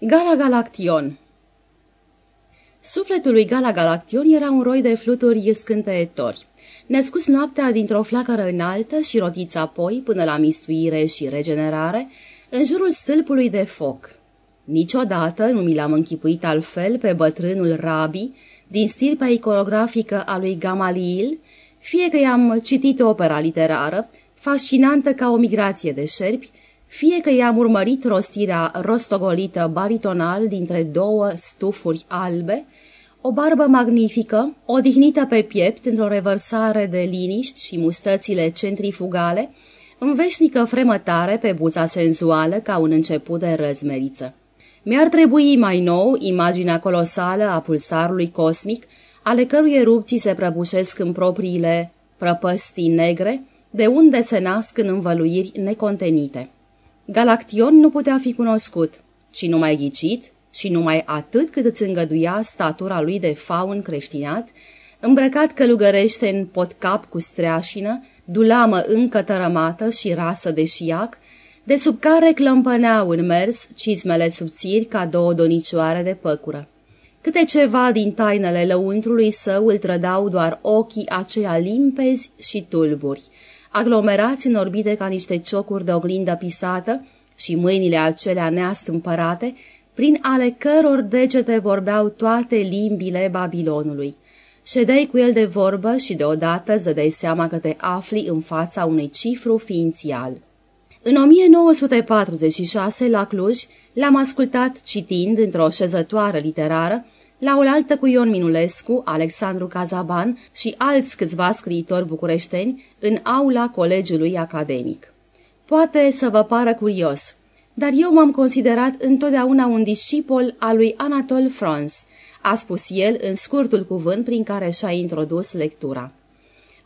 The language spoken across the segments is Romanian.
Gala Galaction Sufletul lui Gala Galaction era un roi de fluturi scânteietori, născut noaptea dintr-o flacără înaltă și rotiți apoi până la mistuire și regenerare, în jurul stâlpului de foc. Niciodată nu mi l-am închipuit altfel pe bătrânul Rabi, din stirpa iconografică a lui Gamaliel, fie că i-am citit opera literară, fascinantă ca o migrație de șerpi, fie că i-am urmărit rostirea rostogolită baritonal dintre două stufuri albe, o barbă magnifică, odihnită pe piept într-o revărsare de liniști și mustățile centrifugale, în veșnică fremătare pe buza senzuală ca un început de răzmeriță. Mi-ar trebui mai nou imaginea colosală a pulsarului cosmic, ale cărui erupții se prăbușesc în propriile prăpăstii negre, de unde se nasc în învăluiri necontenite. Galaction nu putea fi cunoscut, ci numai ghicit și numai atât cât îți îngăduia statura lui de faun creștinat, îmbrăcat călugărește în potcap cu streașină, dulamă încă tărămată și rasă de șiac, de sub care clămpăneau în mers cizmele subțiri ca două donicioare de păcură. Câte ceva din tainele lăuntrului său îl trădau doar ochii aceia limpezi și tulburi, aglomerați în orbite ca niște ciocuri de oglindă pisată și mâinile acelea neastâmpărate, prin ale căror degete vorbeau toate limbile Babilonului. Ședeai cu el de vorbă și deodată zădeai seama că te afli în fața unui cifru ființial. În 1946, la Cluj, l-am ascultat citind într-o șezătoare literară, la oaltă cu Ion Minulescu, Alexandru Cazaban și alți câțiva scriitori bucureșteni în aula colegiului academic. Poate să vă pară curios, dar eu m-am considerat întotdeauna un discipol al lui Anatol Franz, a spus el în scurtul cuvânt prin care și-a introdus lectura.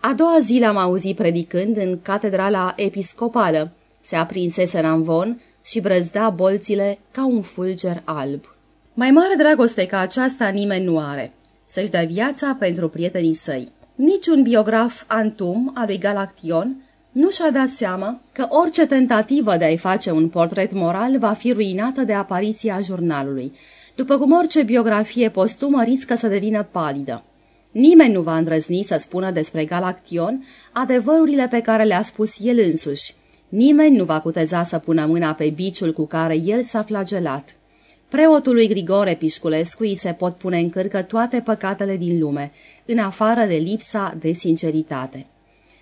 A doua zi l-am auzit predicând în catedrala episcopală, se aprinsese în amvon și brăzda bolțile ca un fulger alb. Mai mare dragoste ca aceasta nimeni nu are, să-și dea viața pentru prietenii săi. Niciun biograf antum al lui Galaction nu și-a dat seama că orice tentativă de a-i face un portret moral va fi ruinată de apariția jurnalului, după cum orice biografie postumă riscă să devină palidă. Nimeni nu va îndrăzni să spună despre Galaction adevărurile pe care le-a spus el însuși. Nimeni nu va cuteza să pună mâna pe biciul cu care el s-a flagelat. Preotului Grigore Pișculescu îi se pot pune în cârcă toate păcatele din lume, în afară de lipsa de sinceritate.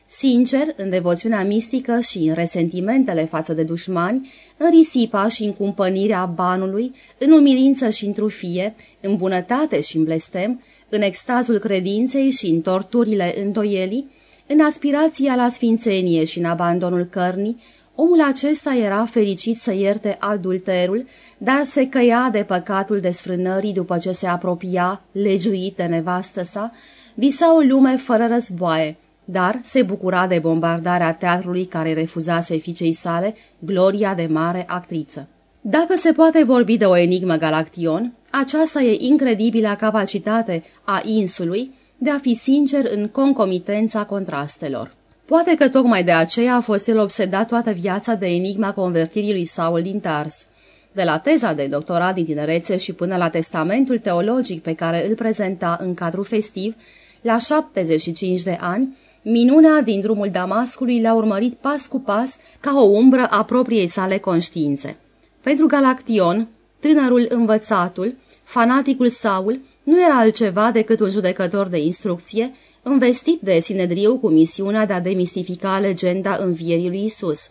Sincer, în devoțiunea mistică și în resentimentele față de dușmani, în risipa și în cumpănirea banului, în umilință și în trufie, în bunătate și în blestem, în extazul credinței și în torturile îndoielii, în aspirația la sfințenie și în abandonul cărnii, omul acesta era fericit să ierte adulterul, dar se căia de păcatul desfrânării după ce se apropia, legiuit de nevastă sa, visa o lume fără războaie, dar se bucura de bombardarea teatrului care refuzase fiicei sale gloria de mare actriță. Dacă se poate vorbi de o enigmă Galaction, aceasta e incredibila capacitate a insului de a fi sincer în concomitența contrastelor. Poate că tocmai de aceea a fost el obsedat toată viața de enigma convertirii lui Saul din Tars. De la teza de doctorat din tinerețe și până la testamentul teologic pe care îl prezenta în cadrul festiv, la 75 de ani, minunea din drumul Damascului l-a urmărit pas cu pas ca o umbră a propriei sale conștiințe. Pentru Galaction, tânărul învățatul, fanaticul Saul, nu era altceva decât un judecător de instrucție, investit de Sinedriu cu misiunea de a demistifica legenda învierii lui Isus.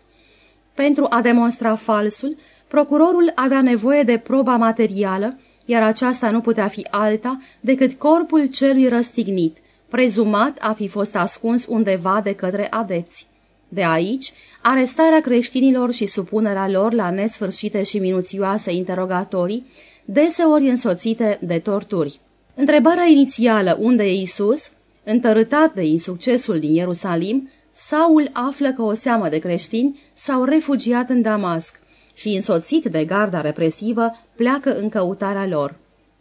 Pentru a demonstra falsul, procurorul avea nevoie de proba materială, iar aceasta nu putea fi alta decât corpul celui răstignit, prezumat a fi fost ascuns undeva de către adepți. De aici, arestarea creștinilor și supunerea lor la nesfârșite și minuțioase interogatorii, deseori însoțite de torturi. Întrebarea inițială, unde e Isus, întărâtat de insuccesul din Ierusalim, Saul află că o seamă de creștini s-au refugiat în Damasc și, însoțit de garda represivă, pleacă în căutarea lor.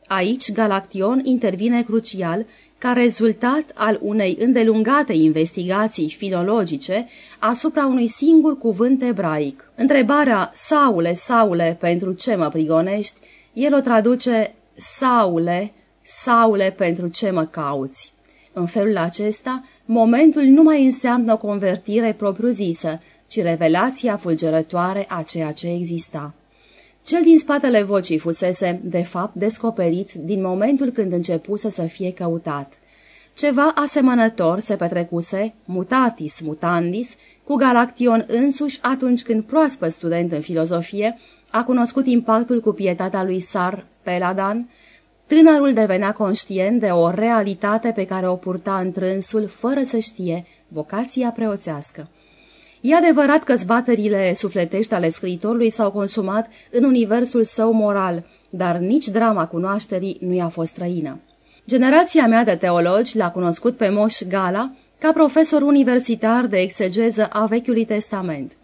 Aici Galaction intervine crucial ca rezultat al unei îndelungate investigații filologice asupra unui singur cuvânt ebraic. Întrebarea Saule, Saule, pentru ce mă prigonești? El o traduce Saule, Saule, pentru ce mă cauți? În felul acesta, momentul nu mai înseamnă o convertire propriu-zisă, ci revelația fulgerătoare a ceea ce exista. Cel din spatele vocii fusese, de fapt, descoperit din momentul când începuse să fie căutat. Ceva asemănător se petrecuse, mutatis mutandis, cu Galaction însuși atunci când proaspăt student în filozofie a cunoscut impactul cu pietatea lui Sar Peladan, tânărul devenea conștient de o realitate pe care o purta întrânsul fără să știe vocația preoțească. E adevărat că zbaterile sufletești ale scriitorului s-au consumat în universul său moral, dar nici drama cunoașterii nu i-a fost străină. Generația mea de teologi l-a cunoscut pe Moș Gala ca profesor universitar de exegeză a Vechiului Testament.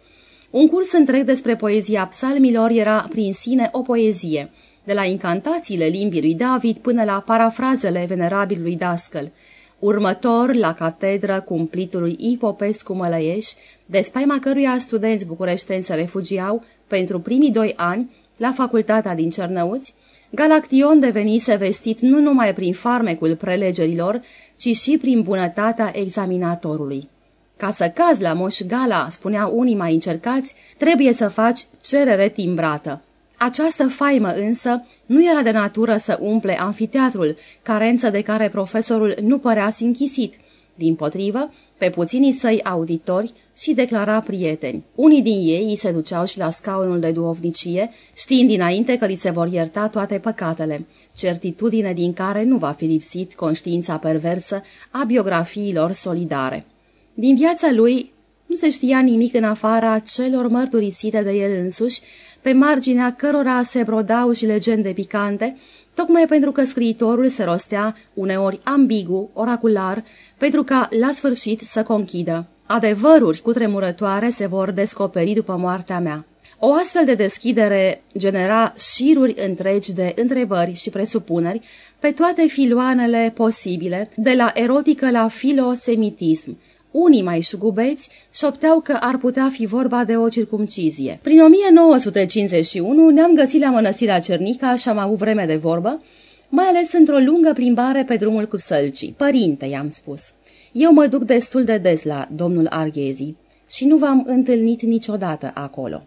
Un curs întreg despre poezia psalmilor era prin sine o poezie, de la incantațiile limbii lui David până la parafrazele venerabilului Dascăl, următor la catedră cumplitului Ipopescu Mălăieș, de spaima căruia studenți bucureșteni se refugiau pentru primii doi ani la facultatea din Cernăuți, Galaction devenise vestit nu numai prin farmecul prelegerilor, ci și prin bunătatea examinatorului. Ca să cazi la Moș Gala, spuneau unii mai încercați, trebuie să faci cerere timbrată. Această faimă însă nu era de natură să umple anfiteatrul, carență de care profesorul nu părea închisit. Din potrivă, pe puținii săi auditori și declara prieteni. Unii din ei îi se duceau și la scaunul de duovnicie, știind dinainte că li se vor ierta toate păcatele, certitudine din care nu va fi lipsit conștiința perversă a biografiilor solidare. Din viața lui nu se știa nimic în afara celor mărturisite de el însuși, pe marginea cărora se brodau și legende picante, tocmai pentru că scriitorul se rostea uneori ambigu, oracular, pentru ca la sfârșit să conchidă. Adevăruri cu tremurătoare se vor descoperi după moartea mea. O astfel de deschidere genera șiruri întregi de întrebări și presupuneri pe toate filoanele posibile, de la erotică la filosemitism, unii mai șugubeți șopteau că ar putea fi vorba de o circumcizie. Prin 1951 ne-am găsit la mănăstirea Cernica și am avut vreme de vorbă, mai ales într-o lungă plimbare pe drumul cu sălcii. Părinte, i-am spus, eu mă duc destul de des la domnul Arghezi și nu v-am întâlnit niciodată acolo.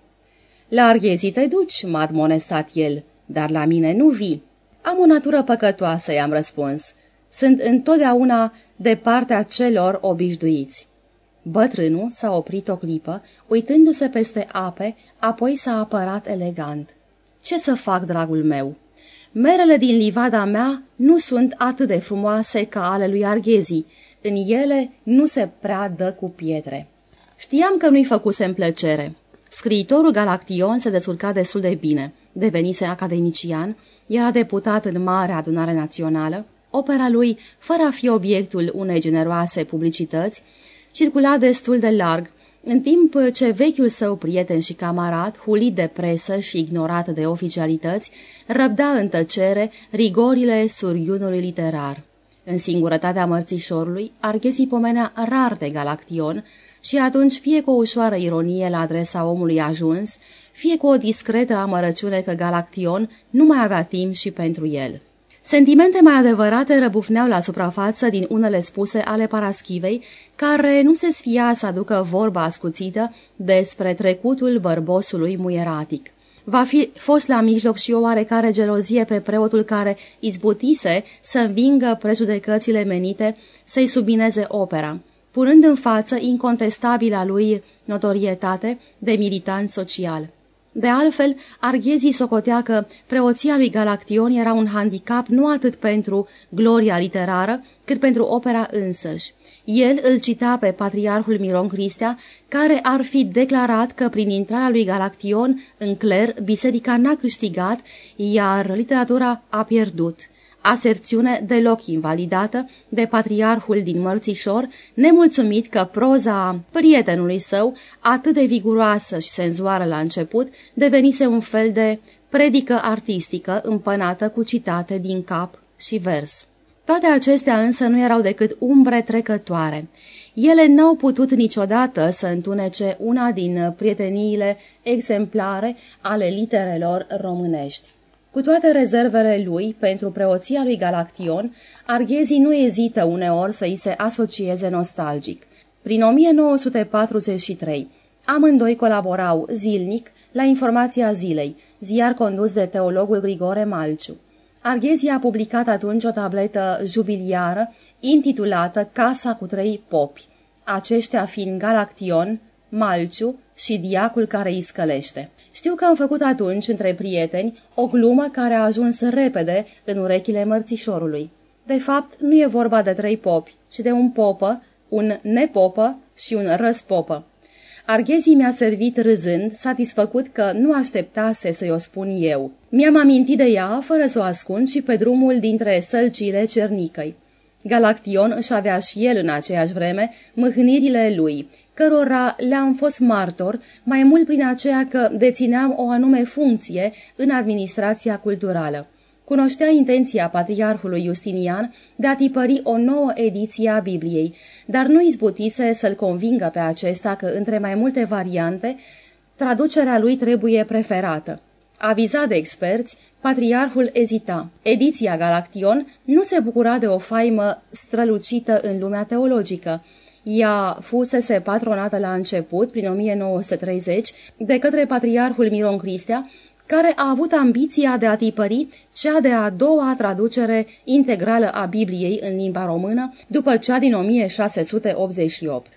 La Arghezi te duci, m-a admonestat el, dar la mine nu vii. Am o natură păcătoasă, i-am răspuns. Sunt întotdeauna de partea celor obișnuiți. Bătrânul s-a oprit o clipă, uitându-se peste ape, apoi s-a apărat elegant. Ce să fac, dragul meu? Merele din livada mea nu sunt atât de frumoase ca ale lui Arghezi. În ele nu se prea dă cu pietre. Știam că nu-i făcusem plăcere. Scriitorul Galaction se descurca destul de bine. Devenise academician, era deputat în Mare Adunare Națională, Opera lui, fără a fi obiectul unei generoase publicități, circula destul de larg, în timp ce vechiul său prieten și camarat, hulit de presă și ignorat de oficialități, răbda în tăcere rigorile suriunului literar. În singurătatea mărțișorului, Arghezi pomenea rar de Galaction și atunci fie cu o ușoară ironie la adresa omului ajuns, fie cu o discretă amărăciune că Galaction nu mai avea timp și pentru el. Sentimente mai adevărate răbufneau la suprafață din unele spuse ale Paraschivei, care nu se sfia să aducă vorba ascuțită despre trecutul bărbosului muieratic. Va fi fost la mijloc și o oarecare gelozie pe preotul care izbutise să învingă prejudecățile menite să-i subineze opera, punând în față incontestabila lui notorietate de militant social. De altfel, Arghezii socotea că preoția lui Galaction era un handicap nu atât pentru gloria literară, cât pentru opera însăși. El îl cita pe patriarhul Miron Cristea, care ar fi declarat că prin intrarea lui Galaction în cler, biserica n-a câștigat, iar literatura a pierdut aserțiune deloc invalidată de patriarhul din Mărțișor, nemulțumit că proza prietenului său, atât de viguroasă și senzoară la început, devenise un fel de predică artistică împănată cu citate din cap și vers. Toate acestea însă nu erau decât umbre trecătoare. Ele n-au putut niciodată să întunece una din prieteniile exemplare ale literelor românești. Cu toate rezervele lui pentru preoția lui Galaction, Arghezi nu ezită uneori să îi se asocieze nostalgic. Prin 1943, amândoi colaborau zilnic la Informația Zilei, ziar condus de teologul Grigore Malciu. Arghezi a publicat atunci o tabletă jubiliară intitulată Casa cu trei popi, aceștia fiind Galaction, Malciu și diacul care îi scălește. Știu că am făcut atunci, între prieteni, o glumă care a ajuns repede în urechile mărțișorului. De fapt, nu e vorba de trei popi, ci de un popă, un nepopă și un răspopă. Arghezii mi-a servit râzând, satisfăcut că nu așteptase să-i o spun eu. Mi-am amintit de ea, fără să o ascund, și pe drumul dintre sălcile cernicăi. Galaction își avea și el în aceeași vreme mâhnirile lui, cărora le-am fost martor, mai mult prin aceea că dețineam o anume funcție în administrația culturală. Cunoștea intenția patriarhului Justinian de a tipări o nouă ediție a Bibliei, dar nu izbutise să-l convingă pe acesta că între mai multe variante, traducerea lui trebuie preferată. Avizat de experți, patriarhul ezita. Ediția Galaction nu se bucura de o faimă strălucită în lumea teologică. Ea fusese patronată la început, prin 1930, de către patriarhul Miron Cristea, care a avut ambiția de a tipări cea de a doua traducere integrală a Bibliei în limba română, după cea din 1688.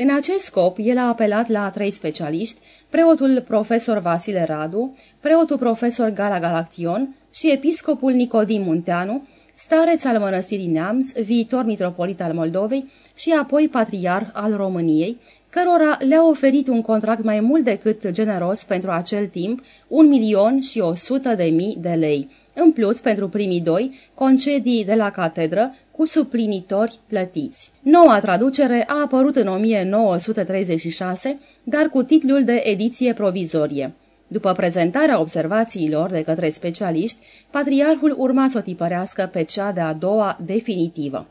În acest scop, el a apelat la trei specialiști, preotul profesor Vasile Radu, preotul profesor Gala Galaction și episcopul Nicodim Munteanu, stareț al mănăstirii Neamț, viitor mitropolit al Moldovei și apoi patriarh al României, cărora le-a oferit un contract mai mult decât generos pentru acel timp, un milion și o sută de mii de lei. În plus, pentru primii doi, concedii de la catedră cu suplinitori plătiți. Noua traducere a apărut în 1936, dar cu titlul de ediție provizorie. După prezentarea observațiilor de către specialiști, patriarhul urma să o tipărească pe cea de-a doua definitivă.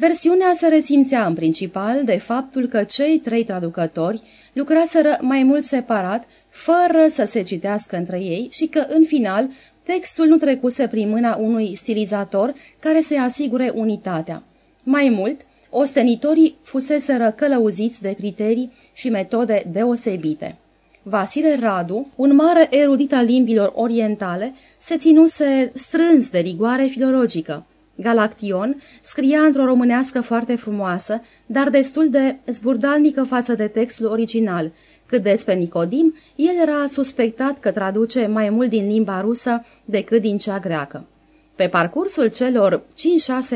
Versiunea se resimțea în principal de faptul că cei trei traducători lucraseră mai mult separat, fără să se citească între ei și că, în final, textul nu trecuse prin mâna unui stilizator care să asigure unitatea. Mai mult, ostenitorii fuseseră călăuziți de criterii și metode deosebite. Vasile Radu, un mare erudit al limbilor orientale, se ținuse strâns de rigoare filologică. Galaction scria într-o românească foarte frumoasă, dar destul de zburdalnică față de textul original. Cât despre Nicodim, el era suspectat că traduce mai mult din limba rusă decât din cea greacă. Pe parcursul celor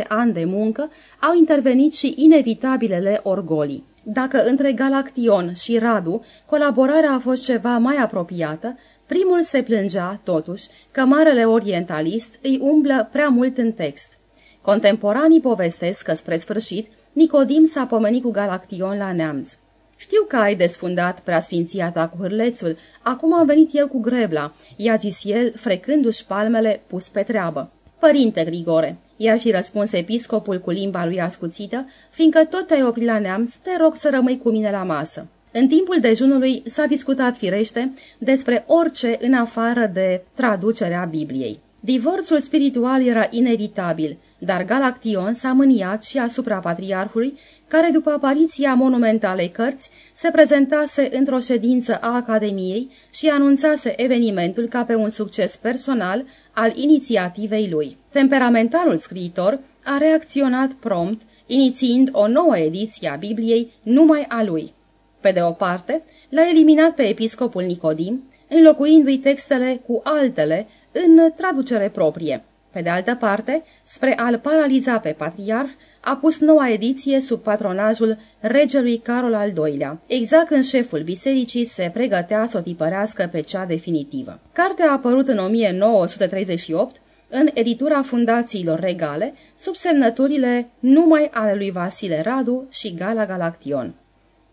5-6 ani de muncă au intervenit și inevitabilele orgolii. Dacă între Galaction și Radu colaborarea a fost ceva mai apropiată, primul se plângea, totuși, că marele orientalist îi umblă prea mult în text. Contemporanii povestesc că, spre sfârșit, Nicodim s-a pomenit cu Galaction la neamț. Știu că ai desfundat preasfinția ta cu hârlețul, acum am venit eu cu grebla, i-a zis el, frecându-și palmele pus pe treabă. Părinte Grigore, i-ar fi răspuns episcopul cu limba lui ascuțită, fiindcă tot te-ai oprit la neamț, te rog să rămâi cu mine la masă. În timpul dejunului s-a discutat firește despre orice în afară de traducerea Bibliei. Divorțul spiritual era inevitabil, dar Galaction s-a mâniat și asupra patriarhului, care după apariția monumentalei cărți se prezentase într-o ședință a Academiei și anunțase evenimentul ca pe un succes personal al inițiativei lui. Temperamentalul scriitor a reacționat prompt, inițiind o nouă ediție a Bibliei numai a lui. Pe de o parte, l-a eliminat pe episcopul Nicodim, înlocuindu-i textele cu altele în traducere proprie. Pe de altă parte, spre a-l paraliza pe patriarh, a pus noua ediție sub patronajul regelui Carol al II-lea, exact când șeful bisericii se pregătea să o tipărească pe cea definitivă. Cartea a apărut în 1938 în editura fundațiilor regale, sub semnăturile numai ale lui Vasile Radu și Gala Galaction.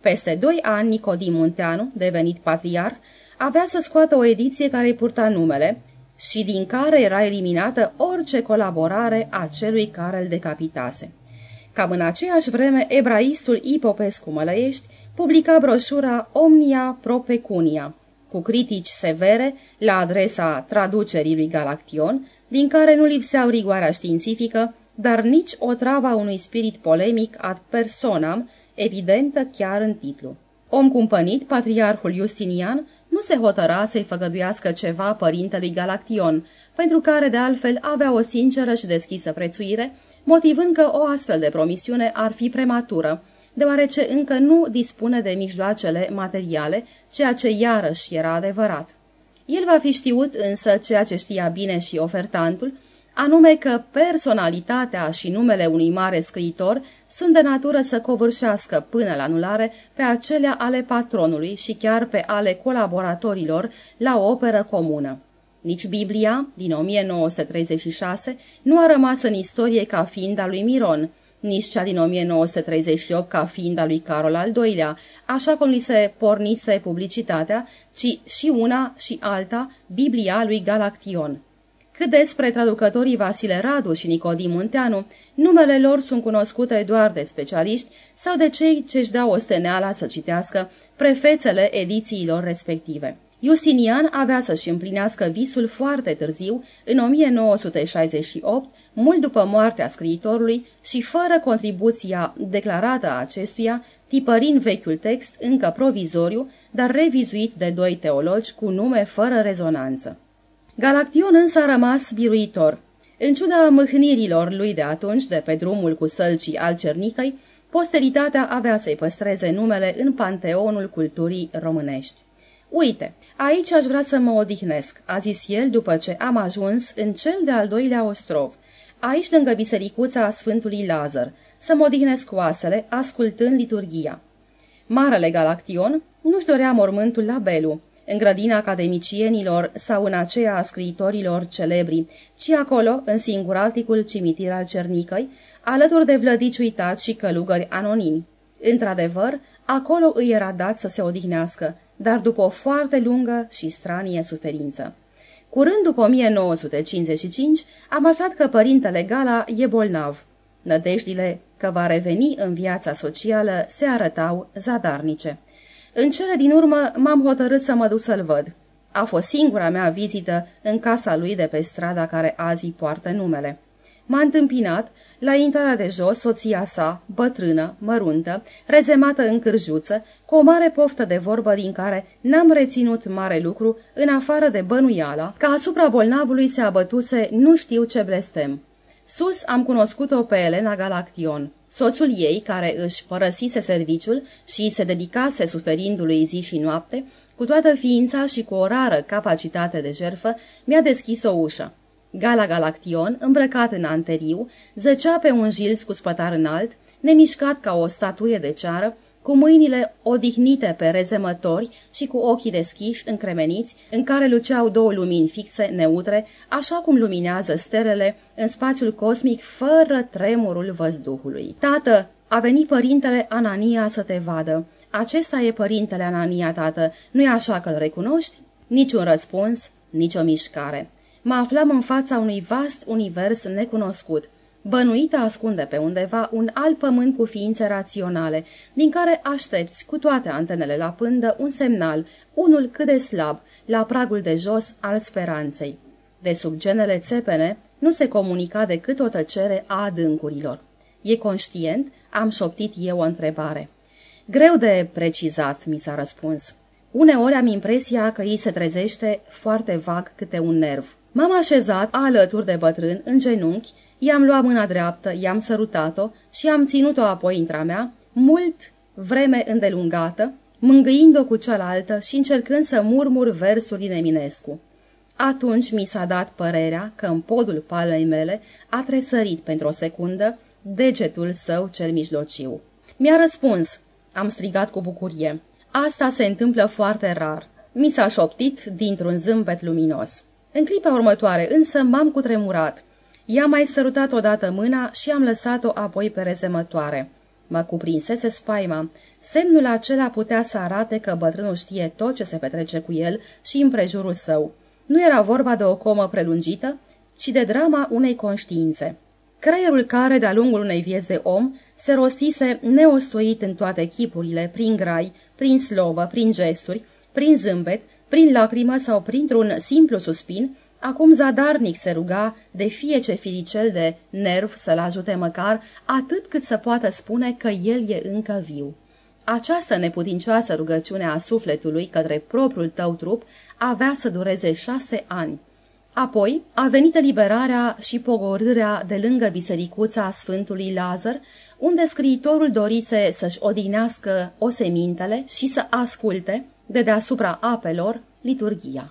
Peste doi ani, Nicodim Munteanu, devenit patriar, avea să scoată o ediție care îi purta numele, și din care era eliminată orice colaborare a celui care îl decapitase. Cam în aceeași vreme, ebraistul Ipopescu Mălăiești publica broșura Omnia Pro Pecunia, cu critici severe la adresa traducerii lui Galaction, din care nu lipseau rigoarea științifică, dar nici o trava unui spirit polemic ad personam, evidentă chiar în titlu. Om cumpănit, patriarhul Justinian nu se hotăra să-i făgăduiască ceva părintelui Galaction, pentru care de altfel avea o sinceră și deschisă prețuire, motivând că o astfel de promisiune ar fi prematură, deoarece încă nu dispune de mijloacele materiale, ceea ce iarăși era adevărat. El va fi știut însă ceea ce știa bine și ofertantul, anume că personalitatea și numele unui mare scriitor sunt de natură să covârșească până la anulare pe acelea ale patronului și chiar pe ale colaboratorilor la o operă comună. Nici Biblia, din 1936, nu a rămas în istorie ca fiind a lui Miron, nici cea din 1938 ca fiind a lui Carol al II-lea, așa cum li se pornise publicitatea, ci și una și alta Biblia lui Galaction. Cât despre traducătorii Vasile Radu și Nicodim Munteanu, numele lor sunt cunoscute doar de specialiști sau de cei ce-și dau osteneala să citească prefețele edițiilor respective. Justinian avea să-și împlinească visul foarte târziu, în 1968, mult după moartea scriitorului și fără contribuția declarată a acestuia, tipărind vechiul text încă provizoriu, dar revizuit de doi teologi cu nume fără rezonanță. Galaction însă a rămas biruitor. În ciuda mâhnirilor lui de atunci, de pe drumul cu sălcii al Cernicăi, posteritatea avea să-i păstreze numele în panteonul culturii românești. Uite, aici aș vrea să mă odihnesc, a zis el după ce am ajuns în cel de-al doilea ostrov. Aici, lângă bisericuța a Sfântului Lazar, să mă odihnesc oasele, ascultând liturgia. Marele Galaction nu-și dorea mormântul la Belu, în grădina academicienilor sau în aceea a scriitorilor celebri, ci acolo, în singuralticul cimitir al Cernicăi, alături de vlădici uitați și călugări anonimi. Într-adevăr, acolo îi era dat să se odihnească, dar după o foarte lungă și stranie suferință. Curând după 1955, am aflat că părintele Gala e bolnav. Nădejdile că va reveni în viața socială se arătau zadarnice. În cele din urmă m-am hotărât să mă duc să-l văd. A fost singura mea vizită în casa lui de pe strada care azi poartă numele. M-a întâmpinat, la intrarea de jos, soția sa, bătrână, măruntă, rezemată în cârjuță, cu o mare poftă de vorbă din care n-am reținut mare lucru, în afară de bănuiala, că asupra bolnavului se abătuse nu știu ce blestem. Sus am cunoscut-o pe Elena Galaction. Soțul ei, care își părăsise serviciul și se dedicase suferindului zi și noapte, cu toată ființa și cu o rară capacitate de jerfă, mi-a deschis o ușă. Gala Galaction, îmbrăcat în anteriu, zăcea pe un jilț cu spătar înalt, nemișcat ca o statuie de ceară, cu mâinile odihnite pe rezemători și cu ochii deschiși, încremeniți, în care luceau două lumini fixe, neutre, așa cum luminează stelele în spațiul cosmic, fără tremurul văzduhului. Tată, a venit părintele Anania să te vadă. Acesta e părintele Anania, tată. Nu-i așa că-l recunoști? Niciun răspuns, nicio mișcare. Mă aflam în fața unui vast univers necunoscut. Bănuită ascunde pe undeva un alt pământ cu ființe raționale, din care aștepți cu toate antenele la pândă un semnal, unul cât de slab, la pragul de jos al speranței. De sub genele țepene nu se comunica decât o tăcere a adâncurilor. E conștient? Am șoptit eu o întrebare. Greu de precizat, mi s-a răspuns. Uneori am impresia că îi se trezește foarte vag câte un nerv. M-am așezat alături de bătrân, în genunchi, i-am luat mâna dreaptă, i-am sărutat-o și am ținut-o apoi între mea, mult vreme îndelungată, mângâind-o cu cealaltă și încercând să murmur versul din Eminescu. Atunci mi s-a dat părerea că în podul palmei mele a tresărit pentru o secundă degetul său cel mijlociu. Mi-a răspuns, am strigat cu bucurie. Asta se întâmplă foarte rar. Mi s-a șoptit dintr-un zâmbet luminos. În clipa următoare însă m-am cutremurat. I-am mai sărutat odată mâna și am lăsat-o apoi pe rezemătoare. Mă cuprinsese spaima. Semnul acela putea să arate că bătrânul știe tot ce se petrece cu el și împrejurul său. Nu era vorba de o comă prelungită, ci de drama unei conștiințe. Creierul care, de-a lungul unei vieți de om, se rostise neostoit în toate chipurile, prin grai, prin slovă, prin gesturi, prin zâmbet, prin lacrimă sau printr-un simplu suspin, acum zadarnic se ruga de fie ce filicel de nerv să-l ajute măcar, atât cât să poată spune că el e încă viu. Această neputincioasă rugăciune a sufletului către propriul tău trup avea să dureze șase ani. Apoi a venit eliberarea și pogorârea de lângă bisericuța Sfântului Lazar, unde scriitorul dorise să-și odinească osemintele și să asculte, de deasupra apelor, liturgia.